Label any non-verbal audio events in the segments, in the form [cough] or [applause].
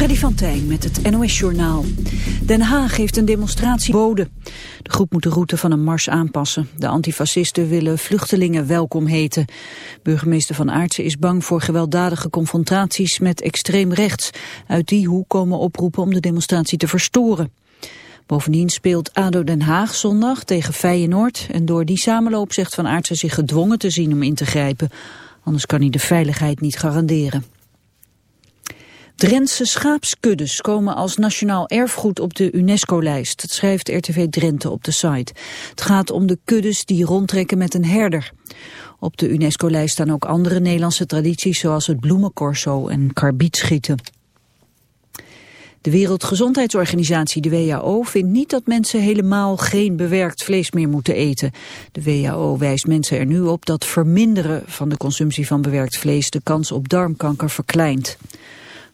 Freddy van Tijn met het NOS-journaal. Den Haag heeft een demonstratie boden. De groep moet de route van een mars aanpassen. De antifascisten willen vluchtelingen welkom heten. Burgemeester Van Aartsen is bang voor gewelddadige confrontaties met extreem rechts. Uit die hoek komen oproepen om de demonstratie te verstoren. Bovendien speelt ADO Den Haag zondag tegen Feyenoord... en door die samenloop zegt Van Aartsen zich gedwongen te zien om in te grijpen. Anders kan hij de veiligheid niet garanderen. Drentse schaapskuddes komen als nationaal erfgoed op de UNESCO-lijst. Dat schrijft RTV Drenthe op de site. Het gaat om de kuddes die rondtrekken met een herder. Op de UNESCO-lijst staan ook andere Nederlandse tradities... zoals het bloemencorso en karbietschieten. De Wereldgezondheidsorganisatie, de WHO, vindt niet dat mensen helemaal geen bewerkt vlees meer moeten eten. De WHO wijst mensen er nu op dat verminderen van de consumptie van bewerkt vlees de kans op darmkanker verkleint.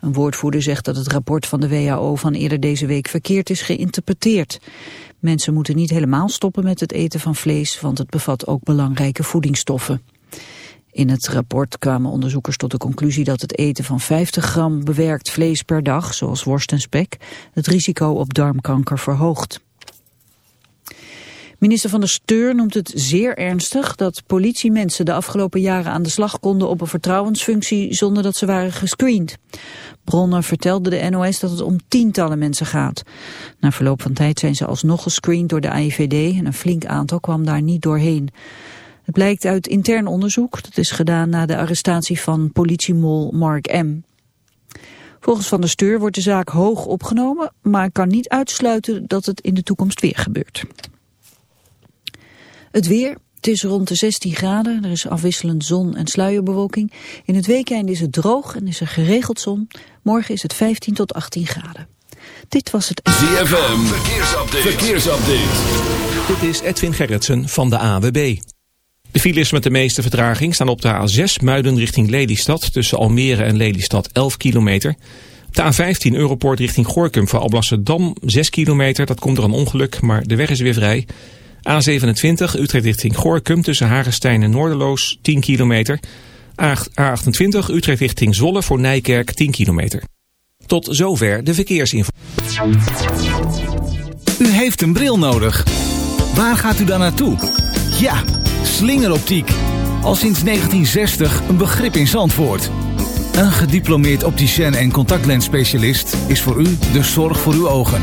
Een woordvoerder zegt dat het rapport van de WHO van eerder deze week verkeerd is geïnterpreteerd. Mensen moeten niet helemaal stoppen met het eten van vlees, want het bevat ook belangrijke voedingsstoffen. In het rapport kwamen onderzoekers tot de conclusie dat het eten van 50 gram bewerkt vlees per dag, zoals worst en spek, het risico op darmkanker verhoogt. Minister van der Steur noemt het zeer ernstig dat politiemensen de afgelopen jaren aan de slag konden op een vertrouwensfunctie zonder dat ze waren gescreend. Bronnen vertelden de NOS dat het om tientallen mensen gaat. Na verloop van tijd zijn ze alsnog gescreend door de AIVD en een flink aantal kwam daar niet doorheen. Het blijkt uit intern onderzoek, dat is gedaan na de arrestatie van politiemol Mark M. Volgens Van der Steur wordt de zaak hoog opgenomen, maar kan niet uitsluiten dat het in de toekomst weer gebeurt. Het weer, het is rond de 16 graden, er is afwisselend zon en sluierbewolking. In het weekend is het droog en is er geregeld zon. Morgen is het 15 tot 18 graden. Dit was het... ZFM, verkeersupdate. verkeersupdate. Dit is Edwin Gerritsen van de AWB. De files met de meeste vertraging staan op de A6 Muiden richting Lelystad... tussen Almere en Lelystad 11 kilometer... Op de A15 Europoort richting Gorkum voor Alblasserdam 6 kilometer. Dat komt door een ongeluk, maar de weg is weer vrij. A27 Utrecht richting Gorkum tussen Hagestein en Noorderloos 10 kilometer. A28 Utrecht richting Zwolle voor Nijkerk 10 kilometer. Tot zover de verkeersinformatie. U heeft een bril nodig. Waar gaat u dan naartoe? Ja, slingeroptiek. Al sinds 1960 een begrip in Zandvoort. Een gediplomeerd opticien en contactlensspecialist is voor u de zorg voor uw ogen.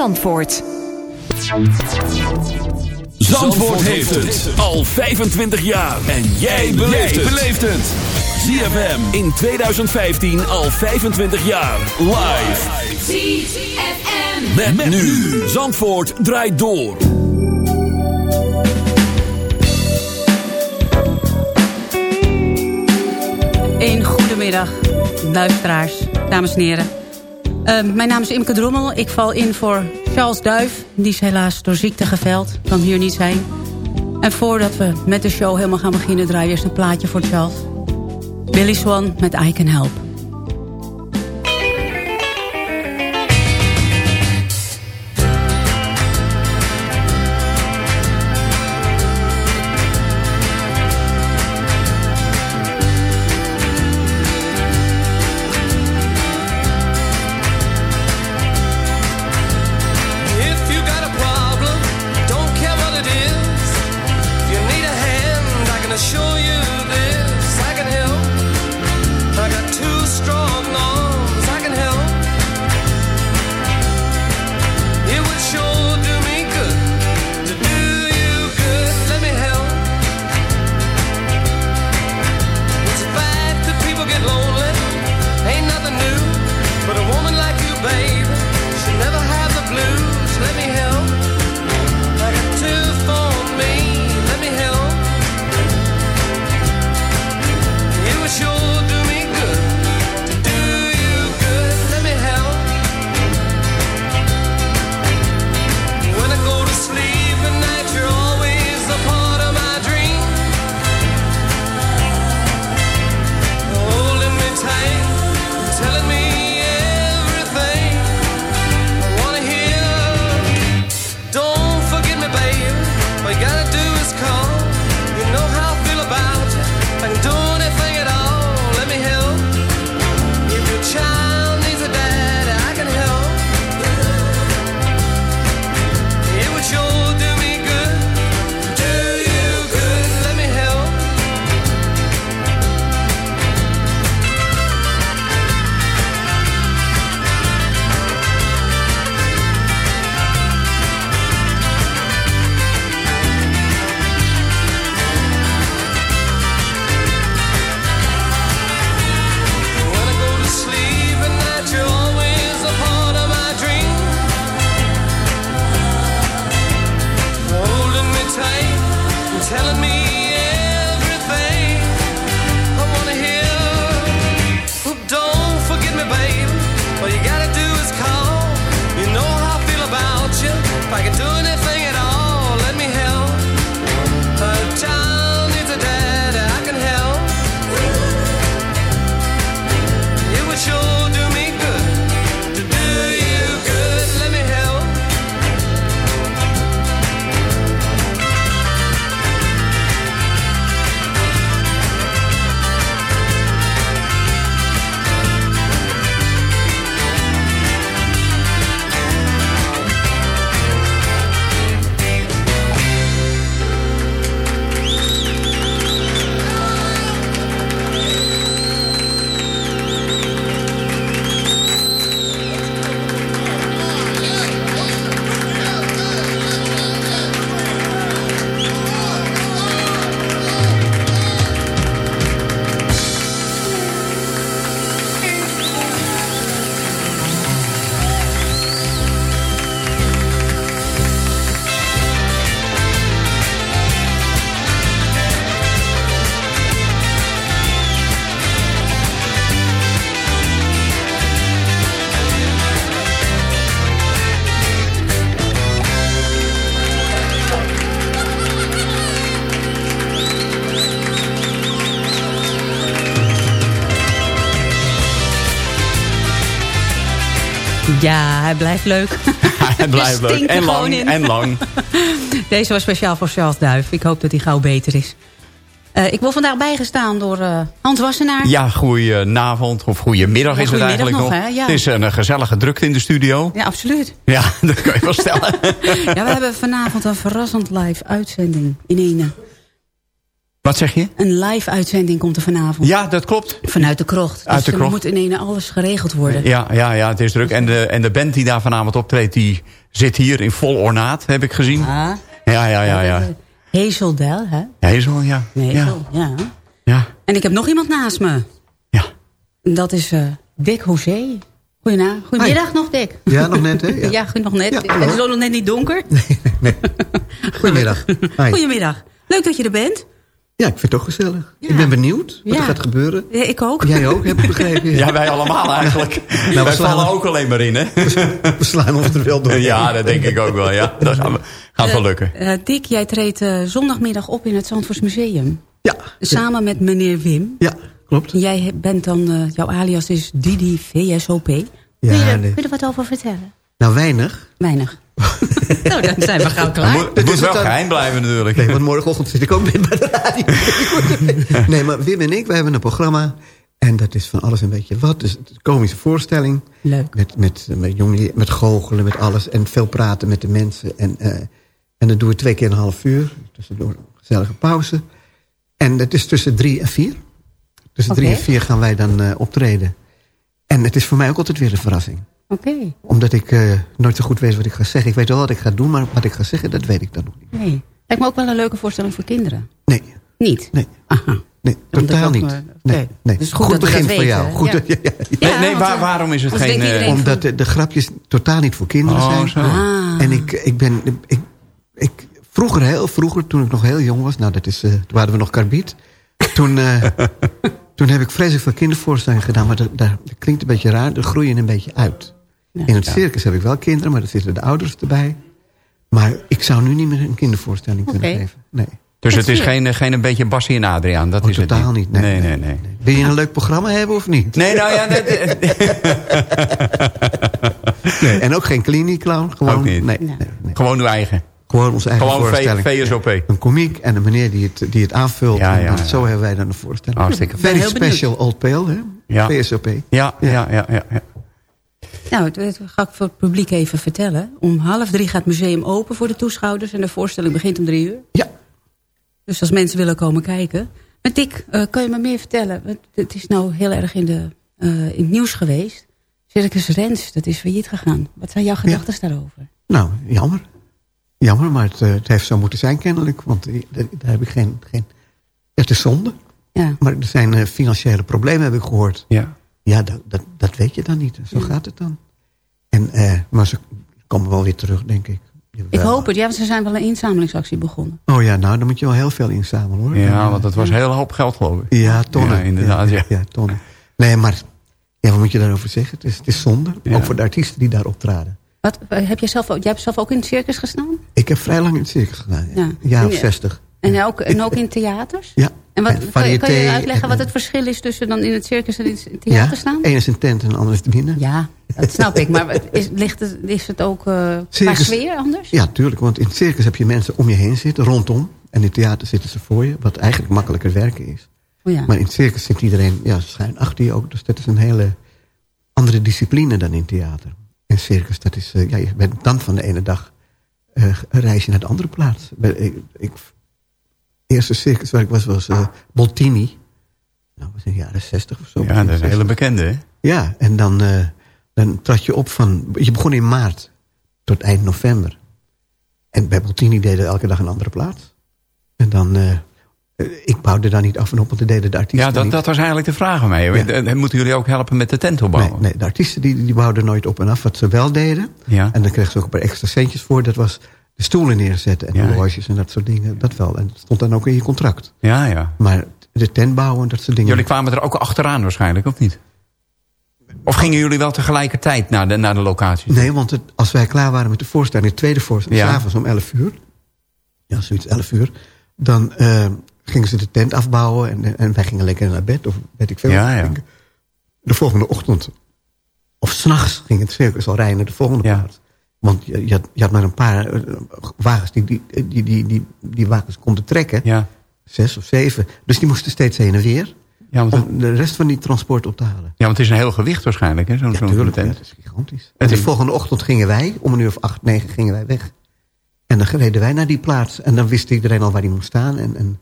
Zandvoort. Zandvoort heeft het al 25 jaar. En jij beleeft het. ZFM in 2015 al 25 jaar. Live. ZFM. Met, met nu. Zandvoort draait door. Een goedemiddag, luisteraars, dames en heren. Uh, mijn naam is Imke Drommel. Ik val in voor Charles Duif. Die is helaas door ziekte geveld. Kan hier niet zijn. En voordat we met de show helemaal gaan beginnen... draai eerst een plaatje voor Charles. Billy Swan met I Can Help. Ja, hij blijft leuk. [laughs] hij blijft leuk. En lang, en lang. [laughs] Deze was speciaal voor Charles Duif. Ik hoop dat hij gauw beter is. Uh, ik word vandaag bijgestaan door uh, Hans Wassenaar. Ja, goedenavond of goedemiddag is het eigenlijk nog. nog. Ja. Het is een gezellige drukte in de studio. Ja, absoluut. [laughs] Ja, dat kan je wel stellen. ja, we hebben vanavond een verrassend live uitzending in ene. Wat zeg je? Een live uitzending komt er vanavond. Ja, dat klopt. Vanuit de krocht. Uit de dus krocht. moet in ene alles geregeld worden. Ja, ja, ja, het is druk. En de, en de band die daar vanavond optreedt, die zit hier in vol ornaat, heb ik gezien. Ah. Ja, ja, ja, ja. Hazel Del, hè? Hazel, ja. Hazel, ja. ja. ja. En ik heb nog iemand naast me. Ja. En dat is uh, Dick José. Goedenavond. Goedemiddag Hi. nog, Dick. Ja, nog net, hè? [laughs] Ja, ja nog net. Ja, het is nog net niet donker. Nee, nee. [laughs] Goedemiddag. Hi. Goedemiddag. Leuk dat je er bent. Ja, ik vind het toch gezellig. Ja. Ik ben benieuwd wat ja. er gaat gebeuren. Ja, ik ook. Jij ook, heb ik begrepen. Ja, [laughs] wij allemaal eigenlijk. [laughs] nou, wij vallen ook alleen maar in, hè? We slaan ons er wel door. Ja, dat denk ik ook wel, ja. [laughs] Dat gaat, uh, wel lukken. Uh, Dick, jij treedt uh, zondagmiddag op in het Zandvoors Museum. Ja. Samen met meneer Wim. Ja, klopt. Jij bent dan, jouw alias is Didi VSOP. Ja, kun, je, nee. kun je er wat over vertellen? Nou, weinig. Weinig. [laughs] nou, dan zijn we gauw klaar. Het moet, het moet wel geheim blijven natuurlijk. Nee, want morgenochtend zit ik ook weer bij de radio. [laughs] nee, maar Wim en ik, wij hebben een programma. En dat is van alles een beetje wat. Dus een komische voorstelling. Leuk. Met, met, met, jongen, met goochelen, met alles. En veel praten met de mensen. En, uh, en dat doen we twee keer een half uur. Tussendoor een gezellige pauze. En het is tussen drie en vier. Tussen okay. drie en vier gaan wij dan uh, optreden. En het is voor mij ook altijd weer een verrassing. Oké. Okay. Omdat ik uh, nooit zo goed weet wat ik ga zeggen. Ik weet wel wat ik ga doen, maar wat ik ga zeggen, dat weet ik dan nog niet. Nee. Lijkt me ook wel een leuke voorstelling voor kinderen. Nee. Niet? Nee. Aha. Nee, totaal niet. Nee, nee. Dus goed, goed begin voor weten, jou. Goed, ja. [laughs] Ja, ja, ja. Nee, nee waar, waarom is het geen... Uh, Omdat de, de, grapjes totaal niet voor kinderen oh, zijn. Zo. Ah. En ik, ik ben... Ik, ik, vroeger, heel vroeger, toen ik nog heel jong was... Nou, dat is, uh, toen waren we nog karbiet. Toen, uh, [laughs] toen heb ik vreselijk veel kindervoorstellingen gedaan. Maar dat, dat, dat klinkt een beetje raar. Er groeien een beetje uit. Ja, In het circus heb ik wel kinderen, maar daar zitten de ouders erbij. Maar ik zou nu niet meer een kindervoorstelling okay. kunnen geven. Nee. Dus het is geen, geen een beetje Bassie en Adriaan? Dat oh, is totaal het niet. niet. Nee, nee, nee. nee. nee. Wil je een leuk programma hebben of niet? Nee, nou ja... Nee, [laughs] nee, en ook geen kliniek clown. Gewoon, ook niet. Nee, nee, nee. Gewoon uw eigen. Gewoon onze eigen Gewoon voorstelling. VSOP. Een komiek en een meneer die het, die het aanvult. Ja, en ja, ja. Zo hebben wij dan een voorstelling. Hartstikke Very special old pale, hè? Ja. VSOP. Ja, ja, ja. ja, ja, ja. Nou, dat ga ik voor het publiek even vertellen. Om half drie gaat het museum open voor de toeschouwers. En de voorstelling begint om drie uur. Ja. Dus als mensen willen komen kijken. Maar Dick, uh, kan je me meer vertellen? Want het is nou heel erg in, de, uh, in het nieuws geweest. Circus Rens, dat is failliet gegaan. Wat zijn jouw gedachten ja. daarover? Nou, jammer. Jammer, maar het, uh, het, heeft zo moeten zijn kennelijk. Want daar heb ik geen... geen het is zonde. Ja. Maar er zijn financiële problemen, heb ik gehoord. Ja. Ja, dat, dat, dat weet je dan niet. Zo ja. gaat het dan. En, uh, maar ze komen wel weer terug, denk ik. Ik hoop het. Ja, want ze zijn wel een inzamelingsactie begonnen. Oh ja, nou, dan moet je wel heel veel inzamelen, hoor. Ja, want dat was een hele hoop geld, geloof ik. Ja, tonnen. Ja, inderdaad, ja. Ja, ja tonnen. Nee, maar ja, wat moet je daarover zeggen? Het is, het is zonde. Ja. Ook voor de artiesten die daar optraden. Wat, heb jij, zelf, jij hebt zelf ook in het circus gestaan? Ik heb vrij lang in het circus gedaan, ja. ja. Een jaar of zestig. En ook, en ook in theaters? Ja. En wat, en kan, je, kan, je, uitleggen wat het verschil is tussen dan in het circus en in het theater staan? Één is een tent en de ander is de binnen. Ja, dat snap ik. Maar is, ligt het, is het ook uh, qua sfeer anders? Ja, tuurlijk. Want in het circus heb je mensen om je heen zitten, rondom. En in het theater zitten ze voor je, wat eigenlijk makkelijker werken is. Oh ja. Maar in het circus zit iedereen ja, schuin achter je ook. Dus dat is een hele andere discipline dan in theater. En circus, dat is, uh, ja, je bent dan van de ene dag uh, een reisje naar de andere plaats. Ik, ik, eerste circus waar ik was, was uh, Boltini. Nou, was in de jaren zestig of zo. Ja, dat is een hele bekende, hè? Ja, en dan, uh, dan trad je op van... Je begon in maart tot eind november. En bij Boltini deden elke dag een andere plaats. En dan... Uh, ik bouwde daar niet af en op, want dat deden de artiesten Ja, dat, niet. dat was eigenlijk de vraag aan mij. Ja. Moeten jullie ook helpen met de tent opbouwen? Nee, nee de artiesten die, die bouwden nooit op en af. Wat ze wel deden, ja. en daar kregen ze ook een paar extra centjes voor... dat was de stoelen neerzetten en ja, horloges en dat soort dingen. Dat wel. En dat stond dan ook in je contract. Ja, ja. Maar de tent bouwen, dat soort dingen... Jullie kwamen er ook achteraan waarschijnlijk, of niet? Of gingen jullie wel tegelijkertijd naar de, naar de locatie? Nee, want het, als wij klaar waren met de voorstelling... de tweede voorstelling, ja. s'avonds om 11 uur... ja, zoiets 11 uur... dan uh, gingen ze de tent afbouwen... En, en wij gingen lekker naar bed, of weet ik veel. Ja, ja. De volgende ochtend of s'nachts ging het circus al rijden naar de volgende plaats. Want je, je, had, je had maar een paar eh, wagens die die, die, die, die, die wagens konden trekken. Ja. Zes of zeven. Dus die moesten steeds heen en weer. Ja, want, het, Om de rest van die transport op te halen. ja, want het is een heel gewicht waarschijnlijk, hè? Zo'n Ja, tuurlijk. Ja, dat is gigantisch. En En de volgende ochtend gingen wij, om een uur of acht, negen gingen wij weg. En dan reden wij naar die plaats. En dan wist iedereen al waar die moest staan. En, en,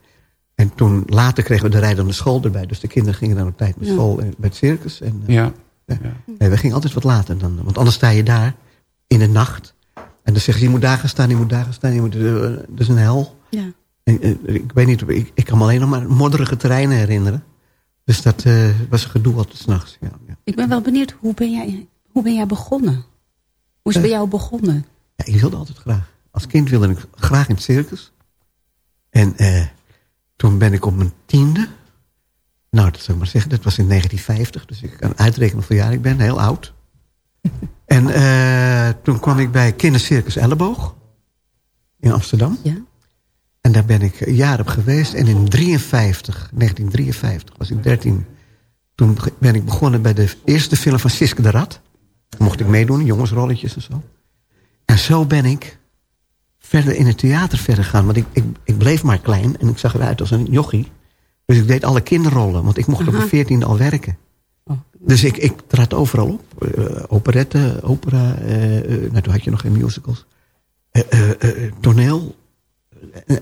en toen later kregen we de rijdende school erbij. Dus de kinderen gingen dan op tijd naar Ja. school en bij het circus. En, eh, Ja. Nee, we gingen altijd wat later dan. Want anders sta je daar in de nacht. En dan zeggen ze, je moet daar gaan staan, je moet daar gaan staan. Je moet, eh, dat is een hel. Ja. En, eh, ik weet niet, ik, ik kan me alleen nog maar modderige terreinen herinneren. Dus dat eh, was een gedoe altijd s'nachts. Ja, ja. Ik ben wel benieuwd, hoe ben jij, hoe ben jij begonnen? Hoe is het bij jou begonnen? Ja, ik wilde altijd graag. Als kind wilde ik graag in het circus. En toen ben ik op mijn tiende... Nou, dat zou ik maar zeggen, dat was in 1950. Dus ik kan uitrekenen hoeveel jaar ik ben, heel oud. [laughs] en eh, toen kwam ik bij Kindercircus Elleboog. In Amsterdam. Ja. En daar ben ik een jaar op geweest. En in 53, 1953 was ik 13. Toen ben ik begonnen bij de eerste film van Siske de Rat. Mocht ik meedoen, jongensrolletjes en zo. En zo ben ik verder in het theater verder gaan. Want ik, ik, ik bleef maar klein en ik zag eruit als een jochie. Dus ik deed alle kinderrollen, want ik mocht op de veertiende al werken. Oh. Dus ik, ik trad overal op. Eh, operette, opera, eh, eh, nou toen had je nog geen musicals. Toneel.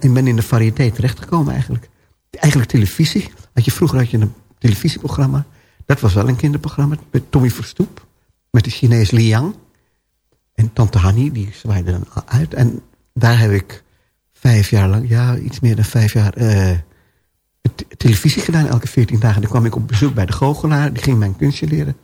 Ik ben in de variëteit terechtgekomen eigenlijk. Eigenlijk televisie. Had je, vroeger had je een televisieprogramma. Dat was wel een kinderprogramma. Met Tommy Verstoep. Met de Chinees Liang. En Tante Hanni, die zwaaide dan uit. En daar heb ik vijf jaar lang, ja, iets meer dan vijf jaar... televisie gedaan, elke veertien dagen. Dan kwam ik op bezoek bij de goochelaar. Die ging mijn kunstje leren.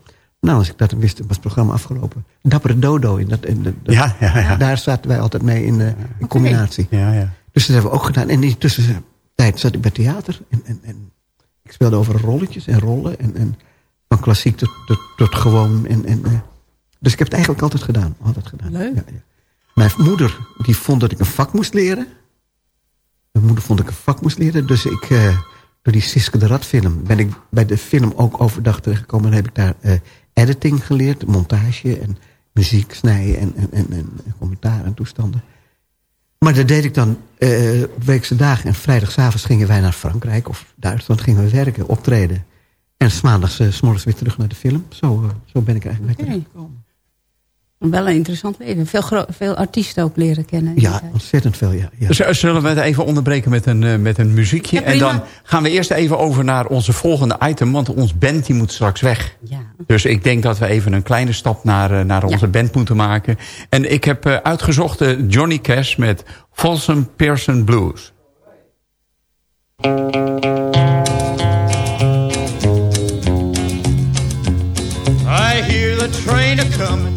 Nou, als ik dat wist, was het programma afgelopen. Dappere Dodo. In dat, in de- dat- Ja, ja, ja. Daar zaten wij altijd mee in, de in combinatie. Ja, ja. Dus dat hebben we ook gedaan. En in die tussentijd zat ik bij theater. En, en, en ik speelde over rolletjes en rollen. En, en van klassiek tot, tot, tot gewoon. En, en, eh, dus ik heb het eigenlijk altijd gedaan. Altijd gedaan. Leuk. Ja, ja. Mijn moeder die vond dat ik een vak moest leren. Mijn moeder vond dat ik een vak moest leren. Dus ik, eh, door die Siske de Rat film... ben ik bij de film ook overdag terechtgekomen. En heb ik daar eh, editing geleerd. Montage en muziek snijden en, en, en, en commentaar en toestanden. Maar dat deed ik dan eh, op weekse dagen. En vrijdagavond gingen wij naar Frankrijk of Duitsland. Gingen we werken, optreden. En s maandags, eh, s morgens weer terug naar de film. Zo, eh, zo ben ik eigenlijk terechtgekomen. Wel een interessant leven. Veel, veel artiesten ook leren kennen. Ja, ontzettend veel, ja. Zullen we het even onderbreken met een, eh, met een muziekje? Ja, en dan gaan we eerst even over naar onze volgende item. Want ons band die moet straks weg. Ja. Dus ik denk dat we even een kleine stap naar, eh, naar onze Ja. band moeten maken. En ik heb eh, uitgezocht Johnny Cash met Folsom Pearson Blues. I hear the train a comin',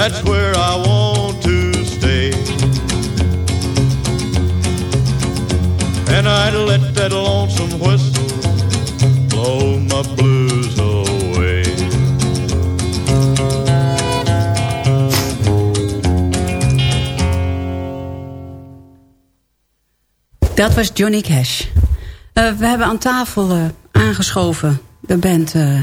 that's where I want to stay. And I'd let that lonesome whistle blow my blues away. Dat was Johnny Cash. Uh, we hebben aan tafel uh, aangeschoven de band... Uh...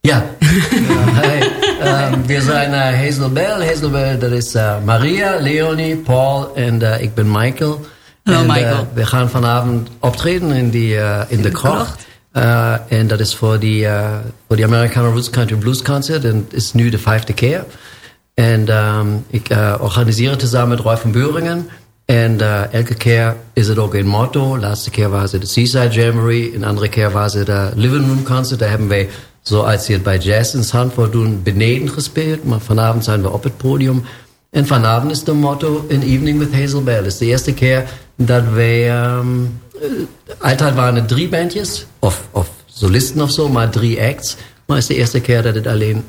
Ja, [laughs] hi. Um, we zijn Hazel Bell. Hazel Bell, dat is Maria, Leonie, Paul en ik ben Michael. Hallo en, Michael. we gaan vanavond optreden in, die, in de krocht. en dat is voor die, voor die Americana Roots Country Blues Concert. En is nu de vijfde keer. En um, ik organiseer het samen met Roy van Buringen... En uh, elke keer is het ook een motto. Laatste keer was het de Seaside Jamboree. Een andere keer was het de Living Room Concert. Daar hebben wij, zoals ze het bij Jazz in Zandvoort doen, beneden gespeeld. Maar vanavond zijn we op het podium. En vanavond is de motto An Evening with Hazel Bell. Het is de eerste keer dat wij... Um, altijd waren het drie bandjes. Of, of solisten of zo, maar drie acts. Maar het is de eerste keer dat het alleen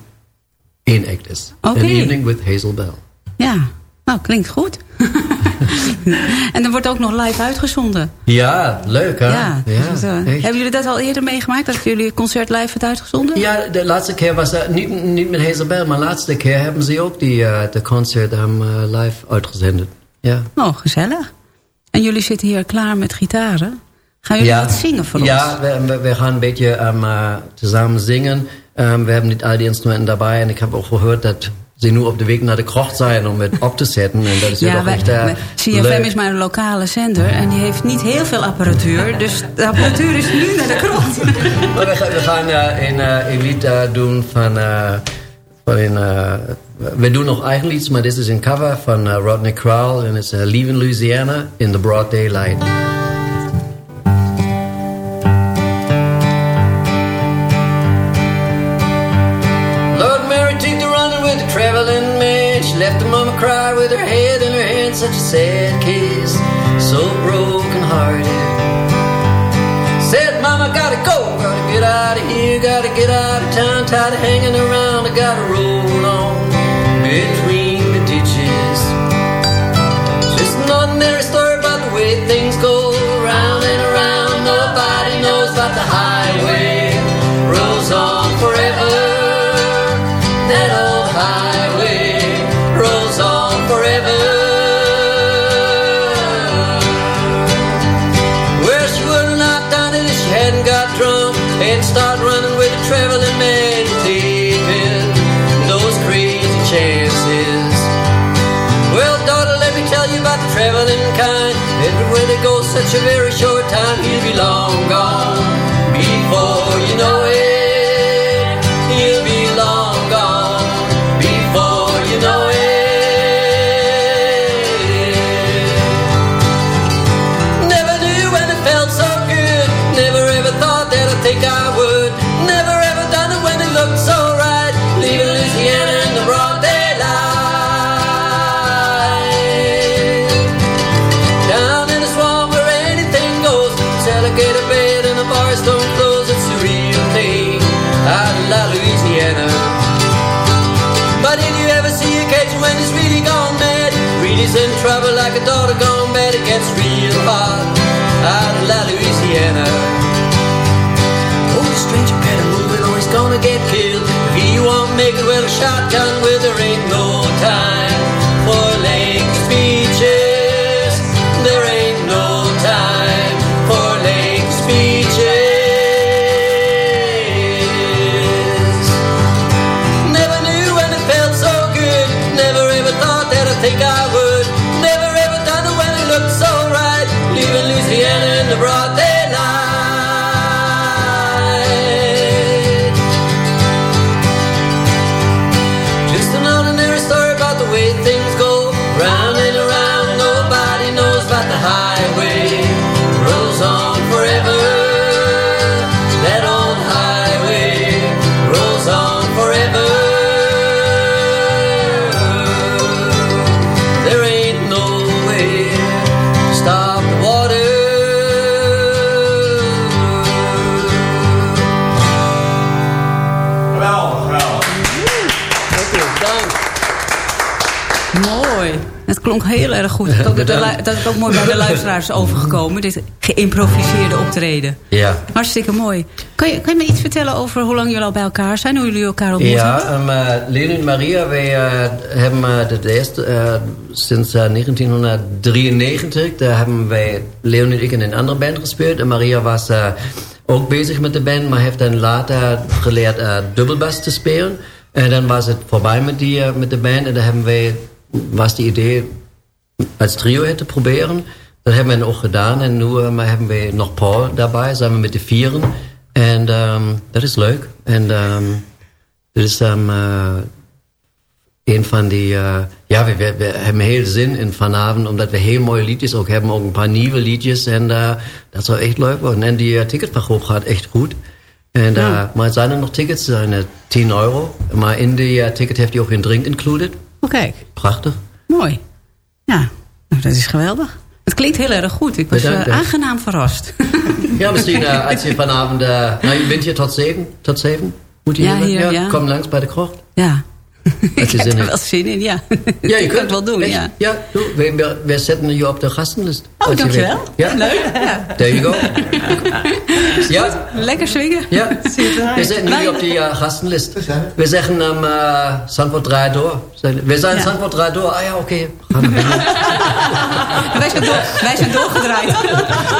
één act is. Okay. An Evening with Hazel Bell. Ja, nou, klinkt goed. [laughs] en dan wordt ook nog live uitgezonden. Ja, leuk hè? Ja, ja Hebben jullie dat al eerder meegemaakt? Dat jullie concert live werd uitgezonden? Ja, de laatste keer was dat niet, niet met Hazelbell, maar de laatste keer hebben ze ook die, uh, de concert um, uh, live uitgezonden. Ja. Oh, gezellig. En jullie zitten hier klaar met gitaren. Gaan jullie ja. wat zingen voor ons? Ja, we, we, gaan een beetje um, samen zingen. Um, we hebben niet al die instrumenten daarbij. En ik heb ook gehoord dat ze nu op de weg naar de krocht zijn om het op te zetten. En dat is ja, toch echt uh, CFM is maar een lokale zender en die heeft niet heel veel apparatuur. Dus de apparatuur is nu naar de krocht. [laughs] maar we, gaan, we gaan uh, een, uh, een lied doen van... van een, we doen nog eigen lieds, maar dit is een cover van Rodney Crowell. En het is Leaving Louisiana in the Broad Daylight. Tired of hanging around, I gotta roll a very short time, he'll be long gone a gone bad. It gets real hot out of La Louisiana. Oh, the stranger better move it or he's gonna get killed. If he won't make it with a shotgun, well, there ain't no time klonk heel erg goed. [laughs] Ik hoop dat, de lu- dat het ook mooi bij de luisteraars is overgekomen. Dit geïmproviseerde optreden. Ja. Hartstikke mooi. Kan je, kan je me iets vertellen over hoe lang jullie al bij elkaar zijn? Hoe jullie elkaar ontmoet Ja, um, uh, Leon en Maria, wij uh, hebben uh, de eerste, sinds uh, 1993, daar hebben wij, Leon en ik in een andere band gespeeld. En Maria was ook bezig met de band, maar heeft dan later geleerd dubbelbas te spelen. En dan was het voorbij met, die, met de band en dan hebben wij, was die idee als trio het te proberen. Dat hebben we ook gedaan en nu uh, hebben we nog Paul daarbij, zijn we met de vieren. En um, dat is leuk. En um, dat is um, uh, een van die... Uh, ja, we, we, we, hebben heel zin in vanavond, omdat we heel mooie liedjes ook hebben. Ook een paar nieuwe liedjes. En uh, dat zou echt leuk worden. En die ticketverkoop gaat echt goed. En, ja. Maar zijn er nog tickets? zijn er 10 euro. Maar in die ticket heeft hij ook een drink included. Oh, kijk. Prachtig. Mooi. Ja, nou, dat is geweldig. Het klinkt heel erg goed. Ik was uh, aangenaam verrast. [laughs] Ja, misschien uh, als je vanavond... Uh, nou, je bent hier tot zeven? Tot zeven? Moet je ja, hier, hier, ja. Kom langs bij de krocht. Ja. Als [laughs] ik heb er wel zin in, ja. Ja, je kunt het wel doen, ja. Ja, doe, we, we, zetten je op de gastenlist. Oh, dankjewel. Ja? Leuk. Ja. There you go. ja? Lekker swingen. Ja. We zetten je op die uh, gastenlist. We zeggen um, uh, door. We zijn ja. Door. Ah ja, oké. Okay. [laughs] wij, zijn door, wij zijn doorgedraaid.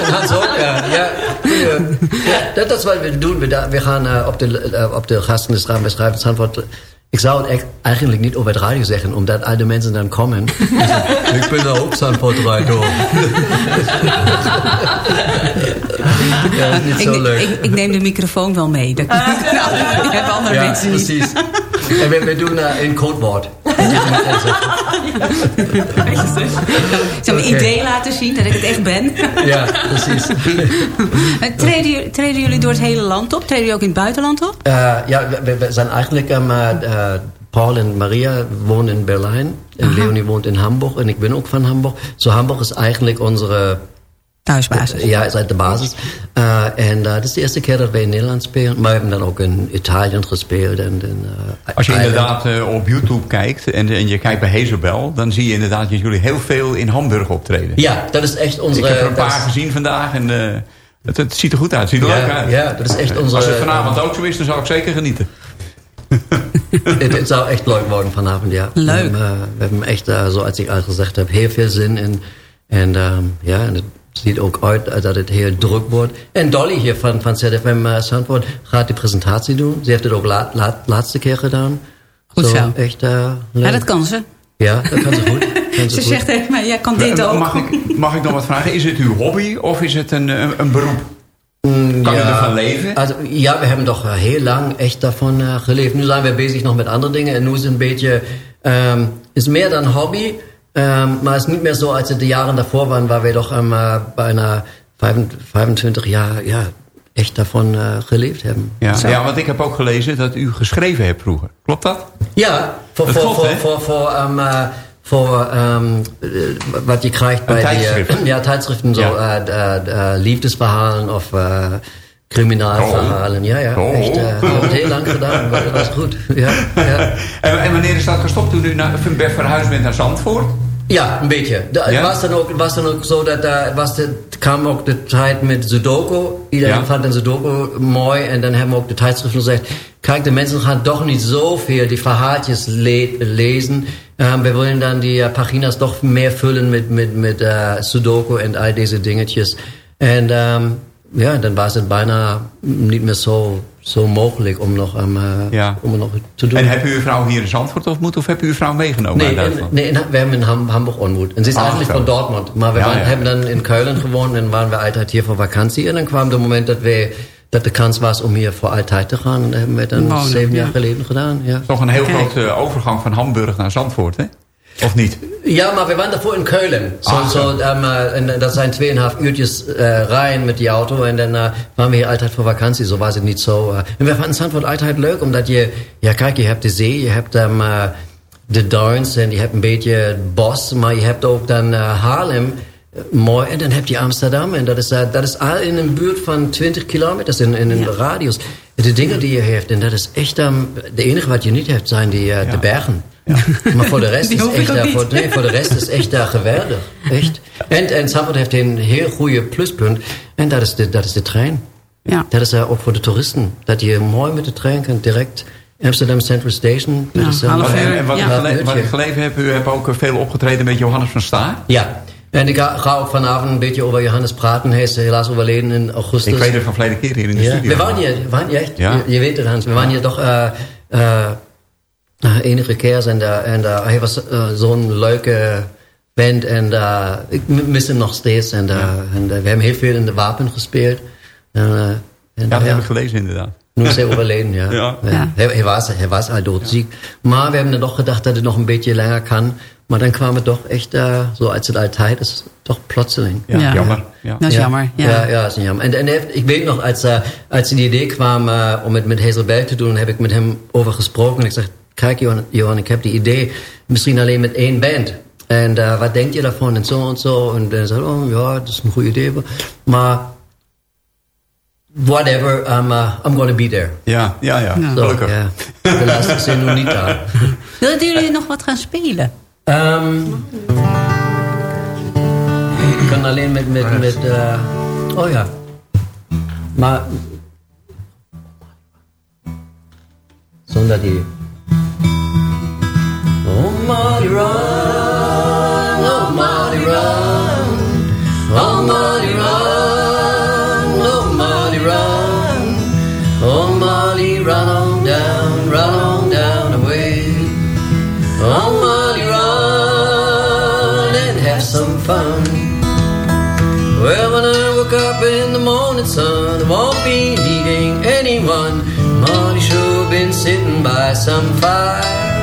en Hans ook, ja. ja. ja dat, dat is wat we doen. We, we gaan uh, op, de, uh, op de gastenlist gaan. We schrijven Zandvoort... Ik zou het eigenlijk niet over het radio zeggen, omdat al die mensen dan komen. [laughs] ik ben er ook draait [laughs] door. ja, niet zo ik, leuk. Ik, ik, neem de microfoon wel mee. Dat, nou, ik heb andere ja, mensen niet. precies. [laughs] En we, we doen uh, een codewoord. Ik zal mijn idee laten zien dat ik het echt ben. ja, precies. treden, treden, jullie door het hele land op? Treden jullie ook in het buitenland op? Uh, ja, we, we, zijn eigenlijk... Um, uh, Paul en Maria wonen in Berlijn. En Aha. Leonie woont in Hamburg. En ik ben ook van Hamburg. Zo Hamburg is eigenlijk onze... Thuisbasis. Ja, is uit de basis. Uh, en uh, dat is de eerste keer dat wij in Nederland spelen. Maar we hebben dan ook in Italië gespeeld. En in, uh, Als je inderdaad op YouTube kijkt en, en, je kijkt bij Hazelbel... dan zie je inderdaad dat jullie heel veel in Hamburg optreden. Ja, dat is echt onze... Ik heb er een paar gezien vandaag en het, het, ziet er goed uit. Het ziet er ja, leuk uit. Ja, dat is echt onze... Als het vanavond ook zo is, dan zal ik zeker genieten. [laughs] het, het, zou echt leuk worden vanavond, ja. Leuk. We, hebben, we hebben echt, zoals ik al gezegd heb, heel veel zin in. En um, ja, en het ziet ook uit dat het heel druk wordt. En Dolly hier van, van ZFM uh, Zandvoort gaat die presentatie doen. Ze heeft het ook la, la, laatste keer gedaan. Goed zo. Echt, uh, ja, dat kan ze. Ja, dat kan ze goed. [laughs] Kan ze ze zegt tegen mij, jij kan dit ook. Mag ik, mag ik nog wat vragen? Is het uw hobby of is het een, een, een beroep? Mm, Kan ja, je ervan leven? Also, ja, we hebben toch heel lang echt daarvan uh, geleefd. Nu zijn we bezig nog met andere dingen. En nu is het een beetje... Um, is meer dan hobby. Um, maar het is niet meer zo als het de jaren daarvoor waren... waar we toch um, uh, bijna 25 jaar ja, echt daarvan uh, geleefd hebben. Ja, ja, want ik heb ook gelezen dat u geschreven hebt vroeger. Klopt dat? Ja, voor, dat voor, klopt, voor, voor, voor, um, uh, voor um, wat je krijgt bij tijdschriften. die... [clears throat] ja, tijdschriften, zo Ja. uh, liefdesverhalen of criminaalverhalen. Ja, ja, Oh. echt. Uh, het heel lang gedaan, maar dat was goed. Ja, ja. [laughs] En, en wanneer is dat gestopt toen u naar, verhuisd bent naar Zandvoort? Ja, een beetje. De, Ja? Het was dan ook, was dan ook zo dat uh, was de, het kwam ook de tijd met Sudoku. Iedereen Ja. vond dan Sudoku mooi. En dan hebben ook de tijdschriften gezegd... Kijk, de mensen gaan toch niet zoveel die verhaaltjes le lezen. Um, we willen dan die uh, pagina's toch meer vullen met, met, met uh, Sudoku en al deze dingetjes. En um, ja, dan was het bijna niet meer zo, zo mogelijk om nog, um, uh, Ja. om het nog te doen. En heb u uw vrouw hier in Zandvoort ontmoet of heb u uw vrouw meegenomen Nee, in, Duitsland? nee in, we hebben in Ham, Hamburg ontmoet. En ze is Ah, eigenlijk zo. van Dortmund. Maar we Ja, waren, ja. hebben dan in Keulen gewoond en waren we altijd hier voor vakantie. En dan kwam het moment dat, we, dat de kans was om hier voor altijd te gaan. En dat hebben we dan zeven jaar ja. geleden gedaan. Ja. Toch een heel grote overgang van Hamburg naar Zandvoort, hè? Of niet? ja, maar we waren daarvoor in Keulen. Zo, Ah, zo. zo, um, uh, en dat zijn tweeënhalf uurtjes uh, rijden met die auto. En dan uh, waren we hier altijd voor vakantie. Zo was het niet zo. Uh, en we vonden Zandvoort altijd leuk. Omdat je, ja kijk, je hebt de zee. Je hebt um, uh, de duins en je hebt een beetje het bos. Maar je hebt ook dan uh, Haarlem. Mooi, en dan heb je Amsterdam. En dat is, uh, dat is al in een buurt van 20 kilometer in, in een Ja. radius. De dingen die je hebt, en dat is echt... Um, de enige wat je niet hebt, zijn die, uh, de bergen. [laughs] Maar voor de rest is echt, daar, voor, nee, voor de rest is echt daar geweldig. Echt. En, en Zandvoort heeft een heel goede pluspunt. En dat is de, dat is de trein. Ja. Dat is uh, ook voor de toeristen. Dat je mooi met de trein kunt direct Amsterdam Central Station. Dat Ja, is, uh, half Wat, uur. en, en wat, Ja. ik gele- Half wat ik heb, u hebt ook veel opgetreden met Johannes van Staar. Ja. En ik ga, ga ook vanavond een beetje over Johannes praten. Hij is helaas overleden in augustus. Ik weet het van verleden keer hier in de Ja, studio. we waren hier, we waren hier echt, Ja. je, je weet het Hans, we waren hier toch uh, uh, enige keer en, uh, en uh, hij was uh, zo'n leuke band en uh, ik mis hem nog steeds en, uh, en uh, we hebben heel veel in de wapen gespeeld. En, uh, en, Ja, dat heb ik gelezen inderdaad. Nu is hij overleden, [laughs] ja. Ja. Ja. Hij, hij, was, hij was al doodziek. Maar we hebben toch gedacht dat het nog een beetje langer kan. Maar dan kwam het toch echt, uh, zo als het altijd is, toch plotseling. Ja, Ja. jammer. Ja. Dat is jammer. Ja. Ja, ja, dat is jammer. En, en hij heeft- ik weet nog, als, uh, als die idee kwam uh, om het met Hazelberg te doen, heb ik met hem over gesproken. En ik zeg, kijk Johan, Johan ik heb die idee, misschien alleen met één band. En uh, wat denk je daarvan? En zo en zo. En dan zei hij, oh ja, dat is een goed idee. Maar whatever, I'm, uh, I'm gonna be there. Ja, ja, ja. Ja. Ja. Helaas is hij nu niet daar. [laughs] Willen jullie nog wat gaan spelen? Ehm ik kan alleen met... met, met uh, oh ja. Maar... Zonder die... Oh Marty run, oh Marty run, oh Marty run, oh Marty run, oh Marty run on down, run on down away. Oh Marty run and have some fun. Well, when I woke up in the morning sun, I won't be needing anyone. Marty sure been sitting by some fire.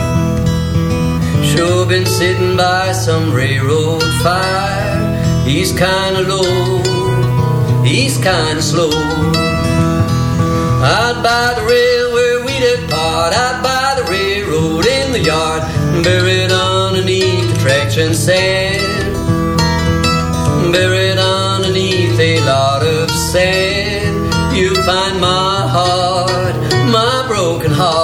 Sure been sitting by some railroad fire. He's kinda low, he's kinda slow. Out by the rail where we did part, out by the railroad in the yard, buried underneath the traction sand. Buried underneath a lot of sand, you find my heart, my broken heart.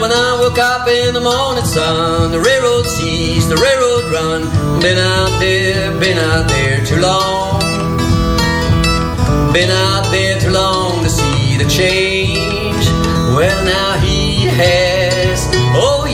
When I woke up in the morning sun, the railroad ceased, the railroad run. Been out there, been out there too long. Been out there too long to see the change. Well, now he has, oh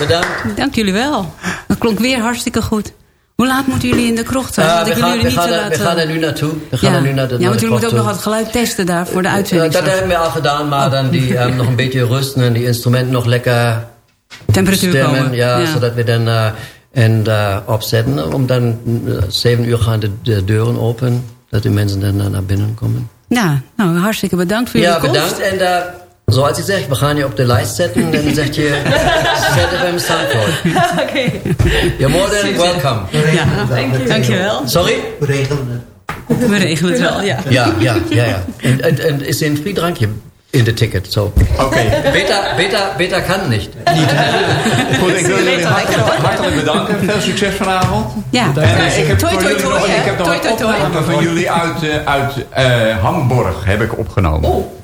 bedankt. Dank jullie wel. Dat klonk weer hartstikke goed. Hoe laat moeten jullie in de krocht zijn? Uh, we, gaan, we, er, we gaan er nu naartoe. We gaan ja. er nu naar de ja, want jullie moeten ook nog wat geluid testen daar voor de uitzending. dat hebben we al gedaan, maar dan die, um, [laughs] nog een beetje rusten en die instrumenten nog lekker Temperatuur stemmen. komen. Ja, Ja. zodat we dan uh, en, uh, opzetten. Om dan zeven uur gaan de, de deuren open. Dat de mensen dan naar binnen komen. Ja, nou, hartstikke bedankt voor jullie Ja, komst. bedankt. En zoals ik zeg, we gaan je op de lijst zetten. En dan zeg je, [laughs] ZFM Zandvoort. Oké. You're more than welcome. Ja, dankjewel. Sorry? We regelen het. We regelen het wel, ja. Ja, ja, ja. ja. En, en, en is er een friedrankje in de ticket? Zo. Oké. Beter, beter, beter kan niet. [laughs] Goed, ik wil jullie hartelijk, hartelijk bedanken. Veel succes vanavond. Ja, En, eh, ik heb toi, toi, toi, nog, ik heb nog Toi, een toi, van jullie uit, eh, uit eh, Hamburg heb ik opgenomen. Oh.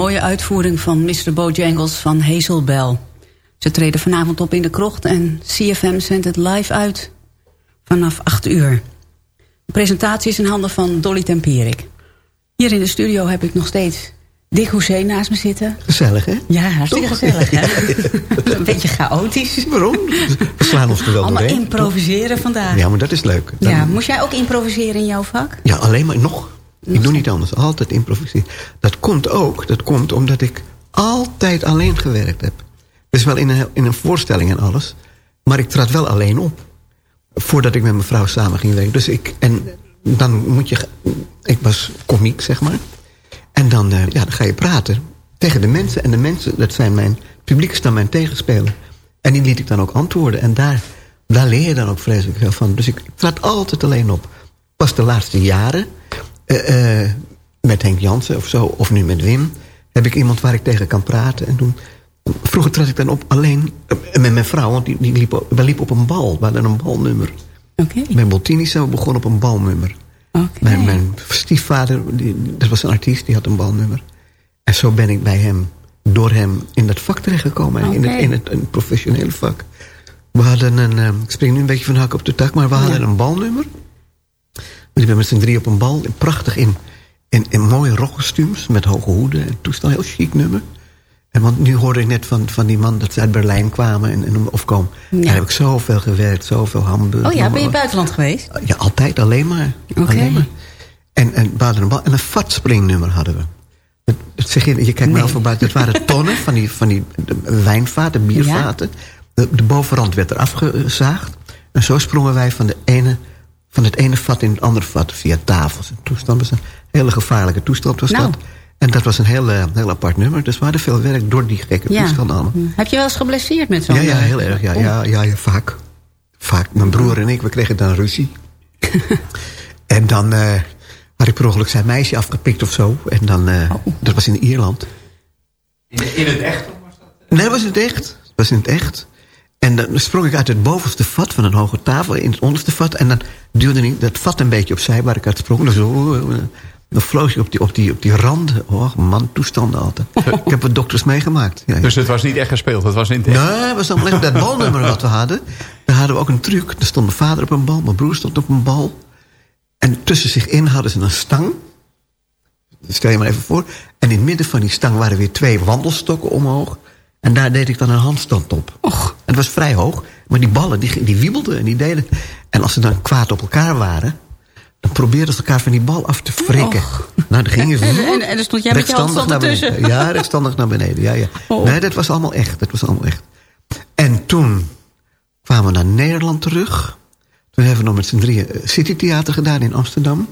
Mooie uitvoering van Mr. Bojangles van Hazel Bell. Ze treden vanavond op in de krocht en CFM zendt het live uit vanaf 8 uur. De presentatie is in handen van Dolly Tempierik. Hier in de studio heb ik nog steeds Dick Hoezee naast me zitten. Gezellig, hè? Ja, hartstikke Toch? gezellig, hè? [laughs] [laughs] Een beetje chaotisch. Waarom? We slaan ons er wel Allemaal doorheen. improviseren vandaag. Ja, maar dat is leuk. Dan- Ja, moest jij ook improviseren in jouw vak? Ja, alleen maar nog. Ik doe niet anders. Altijd improviseren. Dat komt ook, dat komt omdat ik altijd alleen gewerkt heb. Dus wel in een, in een voorstelling en alles. Maar ik trad wel alleen op. Voordat ik met mijn vrouw samen ging werken. Dus ik, en dan moet je, ik was komiek, zeg maar. En dan, eh, ja, dan ga je praten tegen de mensen. En de mensen, dat zijn mijn, publiek is dan mijn tegenspeler. En die liet ik dan ook antwoorden. En daar, daar leer je dan ook vreselijk veel van. Dus ik trad altijd alleen op. Pas de laatste jaren, eh, eh, met Henk Jansen of zo, of nu met Wim... heb ik iemand waar ik tegen kan praten. En toen, vroeger trad ik dan op alleen eh, met mijn vrouw... want die, die liep, we liepen op een bal, we hadden een balnummer. Oké. Met Bottini zijn we begonnen op een balnummer. Mijn, mijn stiefvader, die, dat was een artiest, die had een balnummer. En zo ben ik bij hem, door hem, in dat vak terechtgekomen. In, het, in het professionele vak. We hadden een, ik spring nu een beetje van hak op de tak... maar we hadden een balnummer. We liepen met z'n drie op een bal. Prachtig in, in, in mooie rokkostuums met hoge hoeden en toestel. Heel chic nummer. En want nu hoorde ik net van, van die man dat ze uit Berlijn kwamen. En, en, of komen. Daar heb ik zoveel gewerkt, zoveel Hamburg. Oh ja, ben je het buitenland geweest? Ja, altijd, alleen maar. Alleen maar. En, en, we hadden een, bal, en een vatspringnummer hadden we. Dat, dat zeg je, je kijkt me al voorbij. Dat waren [laughs] tonnen van die, van die wijnvaten, biervaten. De, de bovenrand werd er afgezaagd. En zo sprongen wij van, de ene, van het ene vat in het andere vat via tafels. En toestand was een hele gevaarlijke toestand was Nou. dat. En dat was een heel, eh, heel apart nummer. Dus we hadden veel werk door die gekke Ja. toestand allemaal. Heb je wel eens geblesseerd met zo'n... Ja, ja, eh, heel erg. Ja, ja, ja, ja, vaak. Vaak. Mijn broer en ik, we kregen dan ruzie. [laughs] en dan eh, had ik per ongeluk zijn meisje afgepikt of zo. En dan, eh, dat was in Ierland. In, in het echt? Nee, dat was in het echt. Dat was in het echt. En dan sprong ik uit het bovenste vat van een hoge tafel in het onderste vat. En dan duwde ik dat vat een beetje opzij waar ik uit sprong. Dus, dan vloog je op die, op die, op die randen. Oh, man, toestanden altijd. ik heb wat dokters meegemaakt. Ja, ja. Dus het was niet echt gespeeld, het was echt. Nee, het was allemaal echt dat balnummer wat we hadden. Daar hadden we ook een truc. Er stond mijn vader op een bal, mijn broer stond op een bal. En tussen zich in hadden ze een stang. Stel je maar even voor. En in het midden van die stang waren weer twee wandelstokken omhoog. En daar deed ik dan een handstand op. Och. En het was vrij hoog. Maar die ballen, die, die wiebelden en die deden... En als ze dan kwaad op elkaar waren... dan probeerden ze elkaar van die bal af te frikken. Nou, dan gingen ze... [laughs] En, en, en dan stond jij met je rechtstandig handstand naar ertussen. beneden. Ja, rechtstandig naar beneden. Ja, ja. Oh. Nee, dat was allemaal echt. Dat was allemaal echt. En toen kwamen we naar Nederland terug. Toen hebben we nog met z'n drieën eh, Citytheater gedaan in Amsterdam.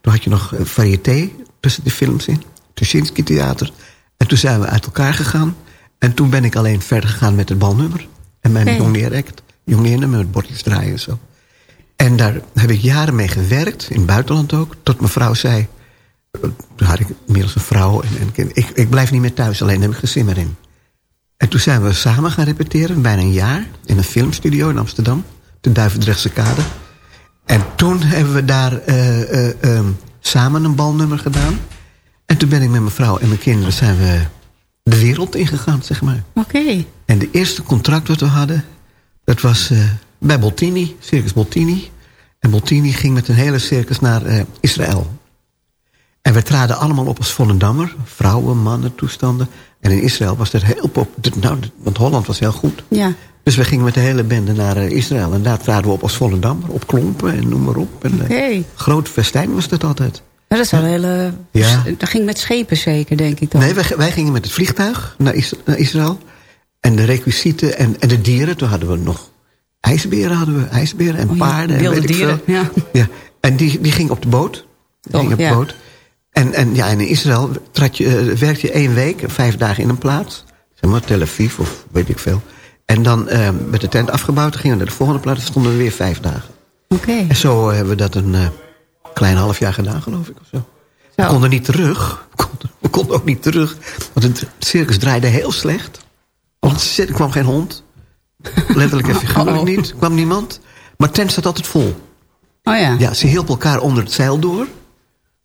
Toen had je nog eh, variété tussen de films in. Tuschinski Theater. En toen zijn we uit elkaar gegaan. En toen ben ik alleen verder gegaan met het balnummer. En mijn Oké. jongleeract. Jongleernummer met bordjes draaien en zo. En daar heb ik jaren mee gewerkt. In het buitenland ook. Tot mijn vrouw zei... eh, Toen had ik inmiddels een vrouw. En, en kind. ik, ik blijf niet meer thuis. Alleen heb ik geen zin meer in. En toen zijn we samen gaan repeteren. Bijna een jaar. In een filmstudio in Amsterdam. De Duivendrechtse Kade. En toen hebben we daar eh, eh, ehm, samen een balnummer gedaan. En toen ben ik met mijn vrouw en mijn kinderen... zijn we de wereld ingegaan, zeg maar. Oké. En de eerste contract wat we hadden... dat was eh, bij Boltini, Circus Boltini. En Boltini ging met een hele circus naar eh, Israël. En we traden allemaal op als Volendammer. Vrouwen, mannen, toestanden. En in Israël was dat heel pop. Nou, want Holland was heel goed. Ja. Dus we gingen met de hele bende naar eh, Israël. En daar traden we op als Volendammer. Op klompen en noem maar op. En. Groot festijn was dat altijd. Ja, dat is wel een hele... Ja. Dat ging met schepen zeker, denk ik dan. Nee, wij, wij gingen met het vliegtuig naar, Is- naar Israël. En de requisieten en, en de dieren. Toen hadden we nog ijsberen, hadden we ijsberen en Oh ja, paarden. en wilde weet ik dieren, veel. ja. ja. En die, die ging op de boot. Toch, ging op ja. de boot. En, en, ja, en in Israël trad je, eh, werkte je één week, vijf dagen in een plaats. Zeg maar Tel Aviv of weet ik veel. En dan eh, werd de tent afgebouwd. Dan gingen we naar de volgende plaats. Stonden we weer vijf dagen. Oké. En zo hebben we dat een eh, klein half jaar gedaan, geloof ik. Of zo. We konden niet terug. We konden, we konden ook niet terug. Want het circus draaide heel slecht. Want er kwam geen hond. Letterlijk en figuurlijk Oh. niet. Er kwam niemand. Maar tent staat altijd vol. Oh ja. Ja, ze hielpen elkaar onder het zeil door.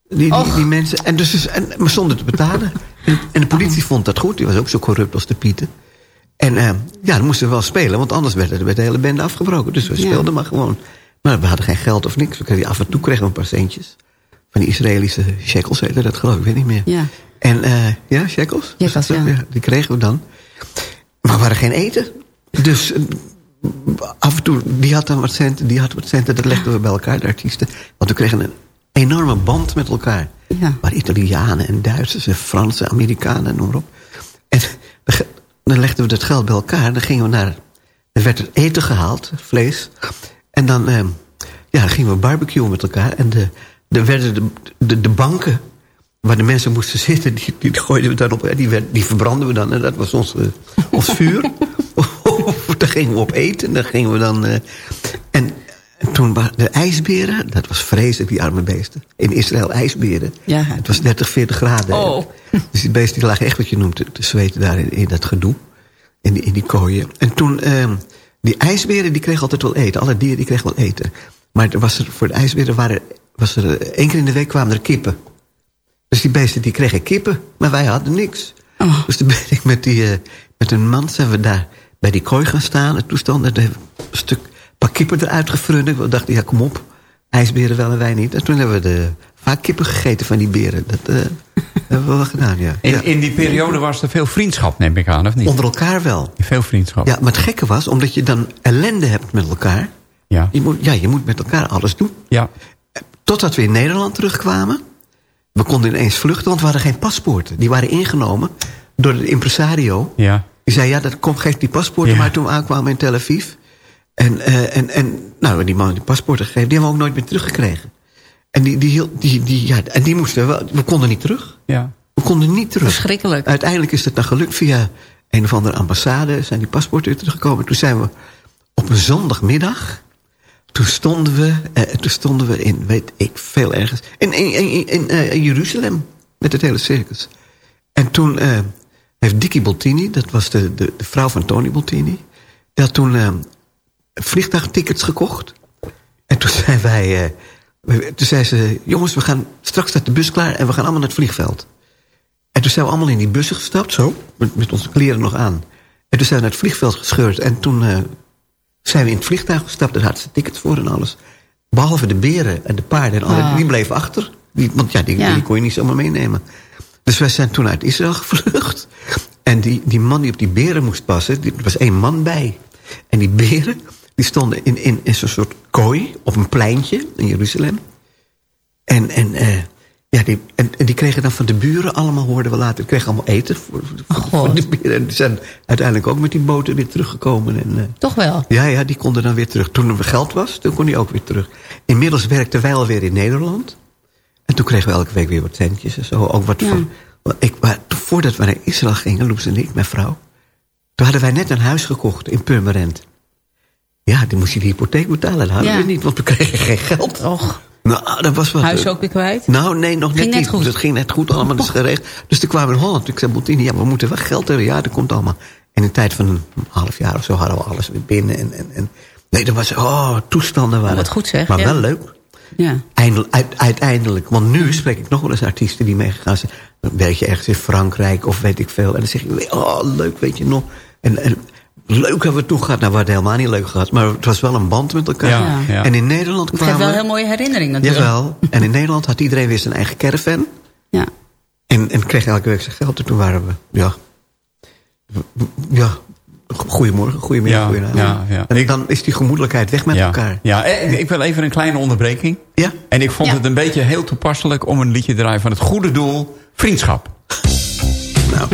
Die, die, mensen. En dus, en, maar zonder te betalen. En, en de politie vond dat goed. Die was ook zo corrupt als de Pieten. En eh, ja, dan moesten we wel spelen. Want anders werd, werd de hele bende afgebroken. Dus we Ja. speelden maar gewoon. Maar we hadden geen geld of niks. We kregen, af en toe kregen we een paar centjes. Van die Israëlische shekels heette dat geloof ik. Weet niet meer. Ja. En eh, ja, shekels. Zo? ja. Die kregen we dan. Maar we hadden geen eten. Dus eh, af en toe, die had dan wat centen, die had wat centen. Dat legden we bij elkaar, de artiesten. Want we kregen een enorme band met elkaar. Ja. Maar Italianen en Duitsers en Fransen, Amerikanen, noem maar op. En dan legden we dat geld bij elkaar. Dan gingen we naar... Er werd het eten gehaald, vlees. En dan, eh, ja, dan gingen we barbecuen met elkaar. En de, de werden de, de, de banken waar de mensen moesten zitten... die, die gooiden we dan op. en Die, werd, die verbranden we dan. En dat was ons, [laughs] eh, ons vuur. [laughs] dan gingen we op eten. Dan gingen we dan... eh, en toen waren de ijsberen... Dat was vreselijk, die arme beesten. In Israël ijsberen. Ja. Het was 30, 40 graden. Oh. Dus die beesten die lagen echt wat je noemt te, te zweten daar in, in dat gedoe. In die, in die kooien. En toen, ehm, die ijsberen die kregen altijd wel eten. Alle dieren die kregen wel eten. Maar er was er, voor de ijsberen waren, was er, eh, één keer in de week kwamen er kippen. Dus die beesten die kregen kippen, maar wij hadden niks. Oh. Dus toen ben ik met, die, eh, met een man zijn we daar bij die kooi gaan staan. En toen er een stuk, paar kippen eruit gefrunnikt. We dachten, ja kom op, ijsberen wel en wij niet. En toen hebben we de, vaak kippen gegeten van die beren. Dat eh, [laughs] hebben we wel gedaan, ja. In, ja. in die periode was er veel vriendschap, neem ik aan, of niet? Onder elkaar wel. Veel vriendschap. Ja, maar het gekke was, omdat je dan ellende hebt met elkaar... Ja. Je moet, ja, je moet met elkaar alles doen. Ja. Totdat we in Nederland terugkwamen. We konden ineens vluchten, want we hadden geen paspoorten. Die waren ingenomen door de impresario. Ja. Die zei, ja, dat komt, geef die paspoorten Ja. maar toen we aankwamen in Tel Aviv. En, eh, en, en nou, die man die paspoorten gegeven, die hebben we ook nooit meer teruggekregen. En die, die, die, die, ja, en die moesten we, we konden niet terug. Ja. We konden niet terug. Verschrikkelijk. Uiteindelijk is het dan gelukt via een of andere ambassade. Zijn die paspoorten weer teruggekomen. Toen zijn we op een zondagmiddag. Toen stonden we, eh, toen stonden we in, weet ik veel ergens. In, in, in, in, eh, in Jeruzalem. Met het hele circus. En toen eh, heeft Dickie Boltini, dat was de, de, de vrouw van Tony Boltini. Die had toen eh, vliegtuigtickets gekocht. En toen zijn wij. eh, toen zei ze: Jongens, we gaan straks staat de bus klaar en we gaan allemaal naar het vliegveld. En toen zijn we allemaal in die bussen gestapt, zo, met, met onze kleren nog aan. En toen zijn we naar het vliegveld gescheurd. En toen eh, zijn we in het vliegtuig gestapt. Daar hadden ze tickets voor en alles. Behalve de beren en de paarden en alle, Ah. die bleven achter. Die, want ja die, Ja. die kon je niet zomaar meenemen. Dus wij zijn toen uit Israël [laughs] gevlucht. En die, die man die op die beren moest passen, die- er was één man bij. En die beren, die stonden in, in, in zo'n soort kooi op een pleintje in Jeruzalem. En, en, eh, ja, die, en, en die kregen dan van de buren allemaal, hoorden we later, die kregen allemaal eten voor, voor, voor de. En die zijn uiteindelijk ook met die boten weer teruggekomen. En, eh, Toch wel. ja, ja, die konden dan weer terug. Toen er geld was, toen kon die ook weer terug. Inmiddels werkten wij alweer in Nederland. En toen kregen we elke week weer wat centjes en zo. Ook wat Ja. van, ik, maar voordat we naar Israël gingen, Loes en ik, mijn vrouw... toen hadden wij net een huis gekocht in Purmerend. Ja, dan moest je de hypotheek betalen. Dat hadden Ja. we niet, want we kregen geen geld. Och, Nou, dat was wat... huis ook weer kwijt. nou, nee, nog net, niet. goed. Het ging net goed, allemaal is geregeld. Dus toen kwamen we in Holland. Ik zei, Bottini, ja, we moeten wel geld hebben. Ja, dat komt allemaal. En in een tijd van een half jaar of zo hadden we alles weer binnen. En, en, en nee, dat was, oh, toestanden waren. Wat goed zeg, Maar ja. wel leuk. Ja. Eindel- uit- uiteindelijk. Want nu spreek ik nog wel eens artiesten die meegegaan zijn. Werk je ergens in Frankrijk of weet ik veel. En dan zeg je, oh, leuk, weet je nog. En, en leuk hebben we toe gehad. Nou, we hadden helemaal niet leuk gehad. Maar het was wel een band met elkaar. Ja, ja. En in Nederland Het geeft kwamen... wel een heel mooie herinnering natuurlijk. Jawel. En in Nederland had iedereen weer zijn eigen caravan. Ja. En, en kreeg elke week zijn geld. En toen waren we, ja... Ja, goedemorgen, goedemiddag, Ja, goedenavond. ja, ja. En dan is die gemoedelijkheid weg met ja. elkaar. Ja, eh, ik wil even een kleine onderbreking. Ja? En ik vond Ja. het een beetje heel toepasselijk om een liedje te draaien van het goede doel, vriendschap. Nou,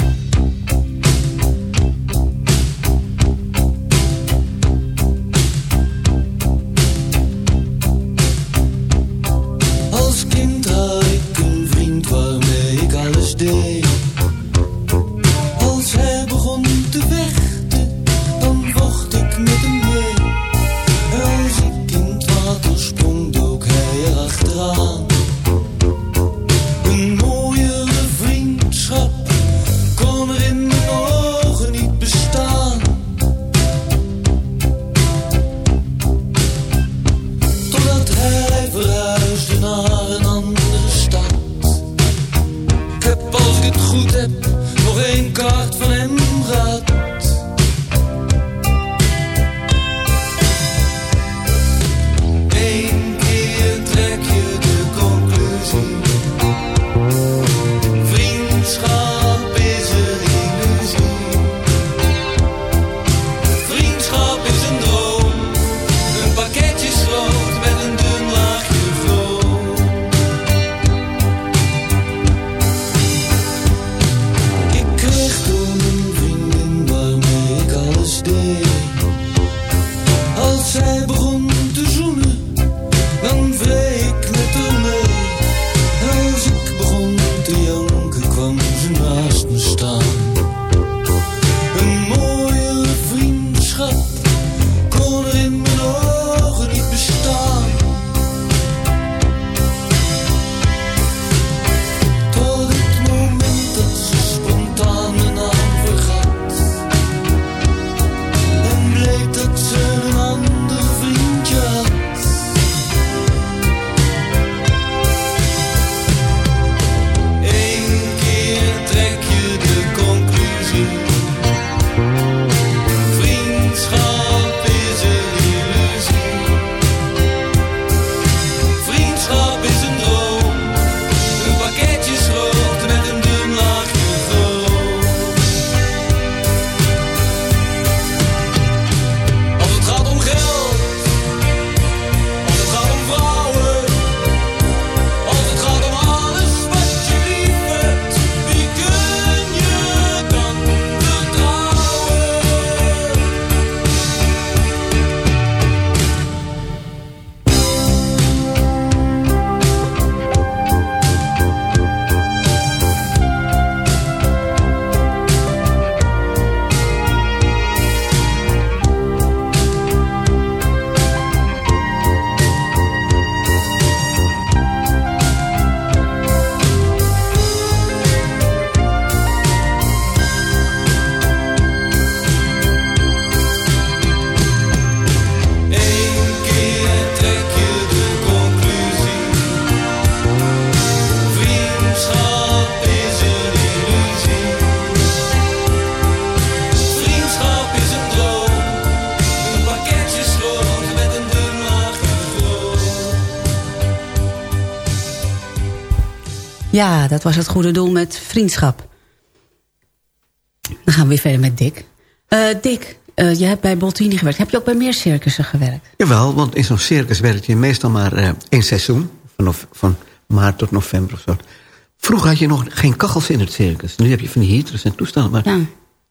Ja, dat was het goede doel met vriendschap. Dan gaan we weer verder met Dick. Eh, Dick, eh, je hebt bij Boltini gewerkt. Heb je ook bij meer circussen gewerkt? Jawel, want in zo'n circus werk je meestal maar eh, één seizoen. Van, nov- van maart tot november of zo. Vroeger had je nog geen kachels in het circus. Nu heb je van die heaters en toestanden. Maar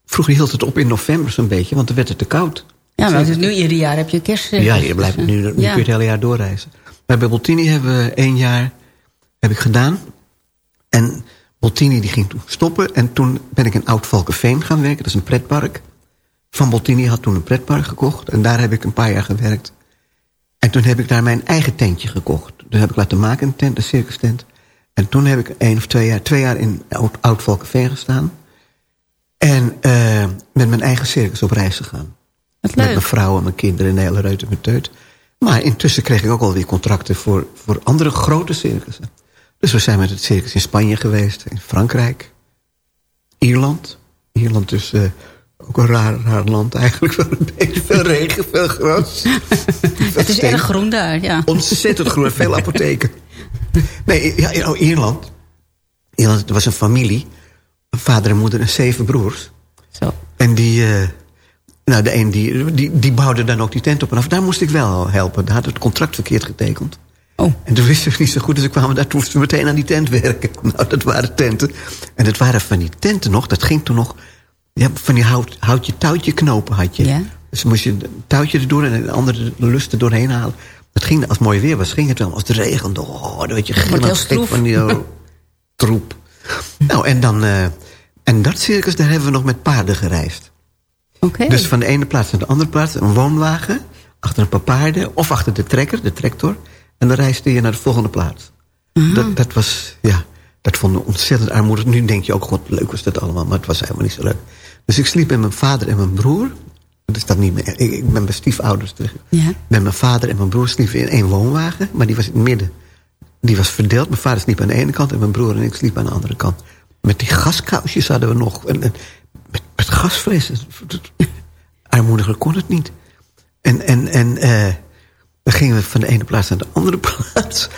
vroeger hield het op in november zo'n beetje, want dan werd het te koud. Ja, maar dus nu ieder jaar heb je kerst. Ja, je blijft nu, nu kun je het hele jaar doorreizen. Maar bij Boltini hebben we één jaar heb ik gedaan. En Boltini die ging toen stoppen. En toen ben ik in Oud-Valkenveen gaan werken. Dat is een pretpark. Van Boltini had toen een pretpark gekocht. En daar heb ik een paar jaar gewerkt. En toen heb ik daar mijn eigen tentje gekocht. Dus heb ik laten maken een tent, een circus tent. En toen heb ik één of twee jaar, twee jaar in Oud- Oud-Valkenveen gestaan. En eh, met mijn eigen circus op reis gegaan. Met mijn vrouw en mijn kinderen en de hele reut en mijn teut. Maar intussen kreeg ik ook alweer contracten voor, voor andere grote circussen. Dus we zijn met het circus in Spanje geweest, in Frankrijk, Ierland. Ierland is eh, ook een raar, raar land eigenlijk. Wel [laughs] een beetje veel regen, veel gras. [laughs] Het is erg groen daar, ja. Ontzettend groen, veel apotheken. Nee, ja, in- oh, Ierland. Ierland, er was een familie. Een vader en moeder en zeven broers. Zo. En die... eh, nou, de een die, die, die bouwde dan ook die tent op. En af. daar moest ik wel helpen. Daar had het contract verkeerd getekend. Oh. En toen wisten we niet zo goed. Dus we kwamen daar toen moesten we meteen aan die tent werken. [laughs] Nou, dat waren tenten. En dat waren van die tenten nog. Dat ging toen nog... Ja, van die hout, houtje touwtje knopen had je. Ja. Dus moest je een touwtje erdoor en een andere lust er doorheen halen. Het ging, als het mooi weer was, ging het wel. Als het regende, oh, dan werd je gillend gek van die oh, [laughs] troep. Nou, en dan... eh, en dat circus, daar hebben we nog met paarden gereisd. Oké. Dus van de ene plaats naar de andere plaats, een woonwagen... achter een paar paarden, of achter de trekker, de tractor... en dan reisde je naar de volgende plaats. Dat, dat was, ja, dat vonden we ontzettend armoedig. Nu denk je ook, god, leuk was dat allemaal, maar het was helemaal niet zo leuk. Dus ik sliep met mijn vader en mijn broer. Dat is dat niet meer. Ik, ik ben bij stiefouders terug. Ja. Met mijn vader en mijn broer sliepen in één woonwagen, maar die was in het midden. Die was verdeeld. Mijn vader sliep aan de ene kant en mijn broer en ik sliepen aan de andere kant. Met die gaskousjes hadden we nog. En, en met, met gasflessen. Armoediger kon het niet. En, en, en eh, dan gingen we van de ene plaats naar de andere [laughs] plaats.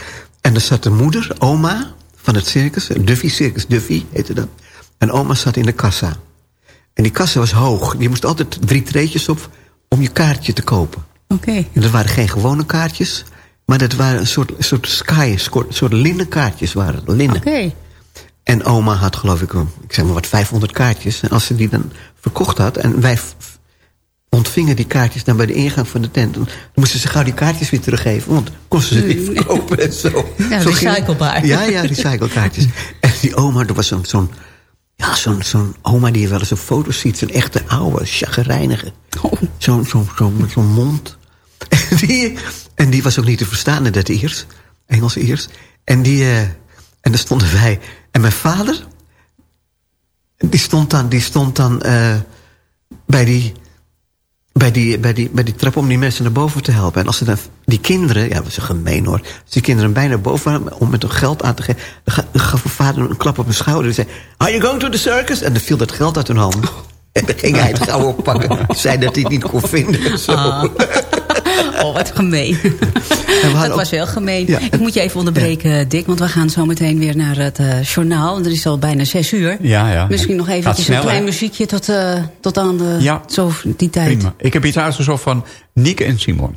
En er zat de moeder, oma, van het circus. Duffy, Circus Duffy heette dat. En oma zat in de kassa. En die kassa was hoog. Je moest altijd drie treetjes op om je kaartje te kopen. Oké. En dat waren geen gewone kaartjes. Maar dat waren een soort, soort sky, soort, soort linnen kaartjes waren. Linnen. Oké. En oma had geloof ik, ik zeg maar wat, 500 kaartjes. En als ze die dan verkocht had... en wij ontvingen die kaartjes dan bij de ingang van de tent... dan moesten ze gauw die kaartjes weer teruggeven... want kon ze ze weer verkopen en zo. Mm. [laughs] Ja, Zo recyclebaar. Ja, ja, recyclekaartjes. en die oma, er was zo'n... zo'n ja, zo'n zo'n oma die je wel eens op foto's ziet. Zo'n echte oude, chagrijnige. Oh. Zo'n zo'n zo'n met zo'n mond. En die, en die was ook niet te verstaan in dat Iers. Engels Iers. En die... eh, en daar stonden wij. En mijn vader... Die stond dan, die stond dan eh, bij, die, bij, die, bij, die, bij die trap om die mensen naar boven te helpen. En als ze dan, die kinderen, ja, dat zo gemeen hoor. Als die kinderen bijna boven waren om met hun geld aan te geven. Gaf mijn vader een klap op mijn schouder. En zei: Are you going to the circus? En dan viel dat geld uit hun hand. En dan ging hij het gauw oppakken. Zei dat hij het niet kon vinden. Ah. Oh, wat gemeen. [laughs] Dat was heel gemeen. Ja. Ik moet je even onderbreken, Dick. Want we gaan zo meteen weer naar het eh, journaal. Het is al bijna zes uur. Ja, ja. Misschien nog even een klein hè? muziekje tot, eh, tot aan de, Ja. zo, die tijd. Prima. Ik heb iets uitgezocht van Nieke en Simon.